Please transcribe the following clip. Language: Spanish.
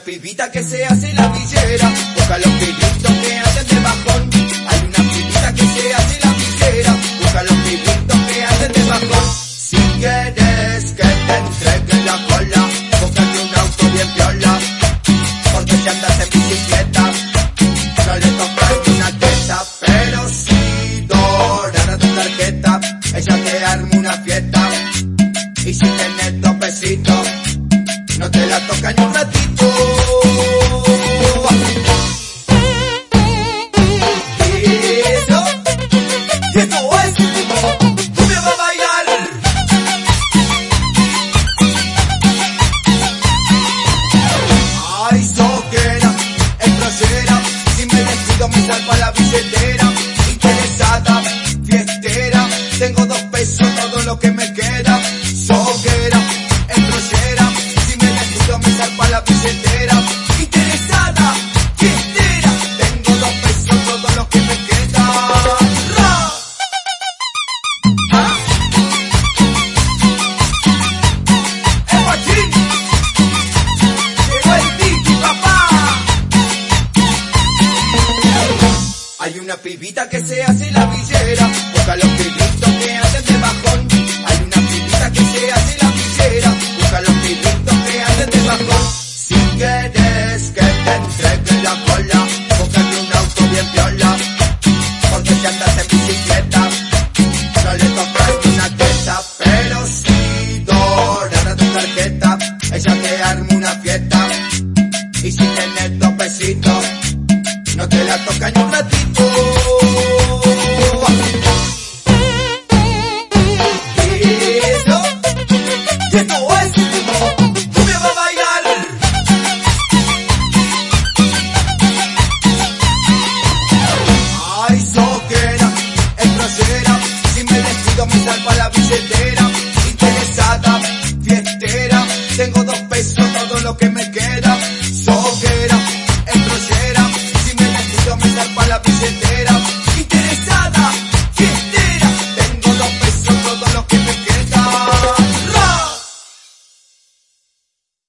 pibita que se hace la villera, busca los pibitos que hacen de bajón. Hay una pibita que se hace la villera, busca los pibitos que hacen de bajón. Si quieres que te entregue la cola, búscate un auto bien piola, porque si andas en bicicleta, no le toca una teta, pero si dorar tu tarjeta, ella te arma una fiesta, y si besitos, ni un ratito. Eso, es, tú a bailar. Ay, soquera, si me descuido me la. Una pibita que se hace la villera, busca los pibitos que hacen de bajón. Hay una pibita que se hace la villera, busca los pibitos que hacen de bajón. Si quieres que te entregue la cola, búscate un auto bien piola, porque si andas en bicicleta, no le toca una teta, pero si dorar tu tarjeta, ella te arma una fiesta, y si tienes dos besitos, no te la toca ni un ratito. la billete